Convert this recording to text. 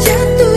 jatuh.